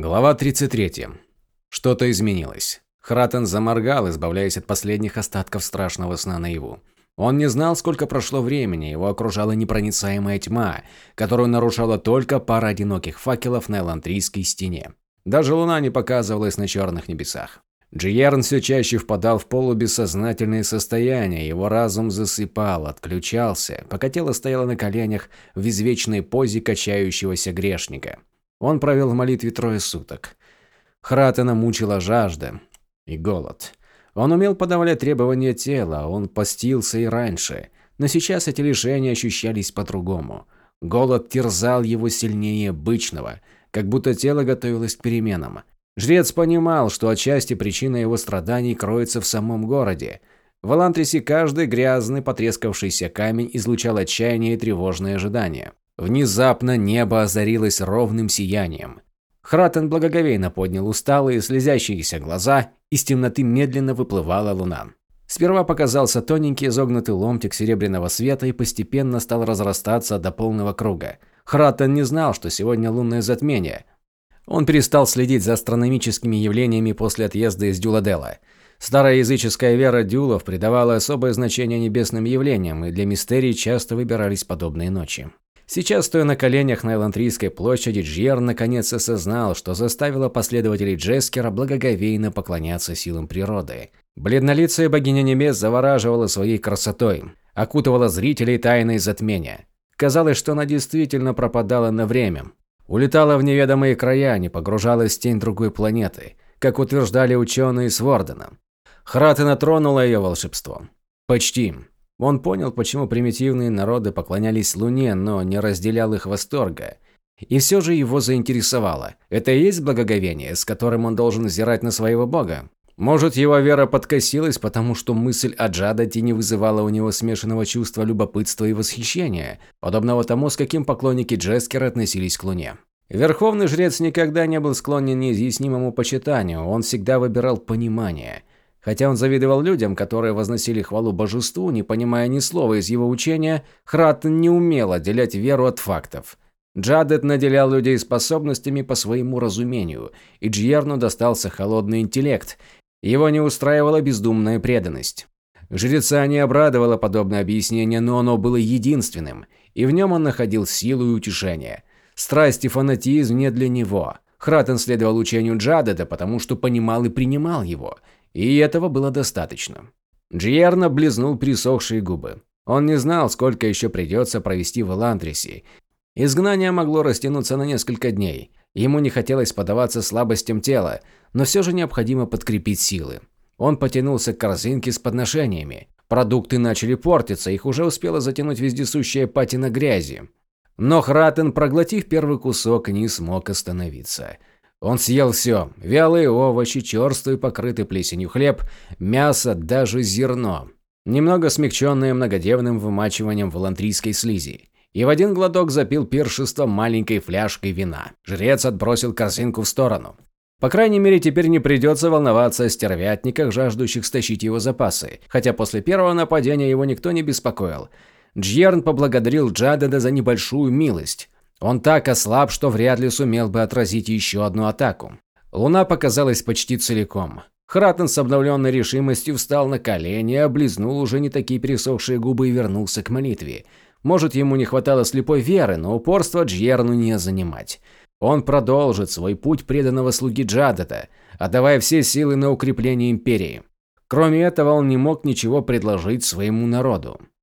Глава 33. Что-то изменилось. Хратен заморгал, избавляясь от последних остатков страшного сна наяву. Он не знал, сколько прошло времени, его окружала непроницаемая тьма, которую нарушала только пара одиноких факелов на элантрийской стене. Даже луна не показывалась на черных небесах. Джиерн все чаще впадал в полубессознательное состояние, его разум засыпал, отключался, пока тело стояло на коленях в извечной позе качающегося грешника. Он провел в молитве трое суток. Хратена мучила жажда и голод. Он умел подавлять требования тела, он постился и раньше, но сейчас эти лишения ощущались по-другому. Голод терзал его сильнее обычного, как будто тело готовилось к переменам. Жрец понимал, что отчасти причина его страданий кроется в самом городе. В Элантрисе каждый грязный, потрескавшийся камень излучал отчаяние и тревожное ожидание. Внезапно небо озарилось ровным сиянием. Хратен благоговейно поднял усталые, слезящиеся глаза, из темноты медленно выплывала луна. Сперва показался тоненький изогнутый ломтик серебряного света и постепенно стал разрастаться до полного круга. Хратен не знал, что сегодня лунное затмение. Он перестал следить за астрономическими явлениями после отъезда из Дюладела. Старая языческая вера дюлов придавала особое значение небесным явлениям, и для мистерий часто выбирались подобные ночи. Сейчас, стоя на коленях на Элантрийской площади, Джьер наконец осознал, что заставило последователей Джескера благоговейно поклоняться силам природы. Бледнолицая богиня небес завораживала своей красотой, окутывала зрителей тайной затмения. Казалось, что она действительно пропадала на время. Улетала в неведомые края, не погружалась в тень другой планеты, как утверждали ученые с Вордена. Хратена тронула ее волшебство. Почти. Он понял, почему примитивные народы поклонялись Луне, но не разделял их восторга. И все же его заинтересовало. Это и есть благоговение, с которым он должен взирать на своего бога? Может, его вера подкосилась, потому что мысль о Джадате не вызывала у него смешанного чувства любопытства и восхищения, подобного тому, с каким поклонники Джескера относились к Луне. Верховный жрец никогда не был склонен неизъяснимому почитанию, он всегда выбирал понимание. Хотя он завидовал людям, которые возносили хвалу божеству, не понимая ни слова из его учения, Хратен не умел отделять веру от фактов. Джадет наделял людей способностями по своему разумению, и Джьерну достался холодный интеллект. Его не устраивала бездумная преданность. Жреца не обрадовало подобное объяснение, но оно было единственным, и в нем он находил силу и утешение. Страсть и фанатизм не для него. Хратен следовал учению Джадета, потому что понимал и принимал его – и этого было достаточно. Джиерна близнул присохшие губы. Он не знал, сколько еще придется провести в Эландрисе. Изгнание могло растянуться на несколько дней. Ему не хотелось поддаваться слабостям тела, но все же необходимо подкрепить силы. Он потянулся к корзинке с подношениями. Продукты начали портиться, их уже успела затянуть вездесущая патина грязи. Но Хратен, проглотив первый кусок, не смог остановиться. Он съел все – вялые овощи, черствый, покрытый плесенью хлеб, мясо, даже зерно. Немного смягченное многодневным вымачиванием волантрийской слизи. И в один глоток запил пиршество маленькой фляжкой вина. Жрец отбросил корзинку в сторону. По крайней мере, теперь не придется волноваться о стервятниках, жаждущих стащить его запасы, хотя после первого нападения его никто не беспокоил. Джьерн поблагодарил Джадеда за небольшую милость. Он так ослаб, что вряд ли сумел бы отразить еще одну атаку. Луна показалась почти целиком. Хратен с обновленной решимостью встал на колени, облизнул уже не такие пересохшие губы и вернулся к молитве. Может, ему не хватало слепой веры, но упорство Джьерну не занимать. Он продолжит свой путь преданного слуги Джадета, отдавая все силы на укрепление империи. Кроме этого, он не мог ничего предложить своему народу.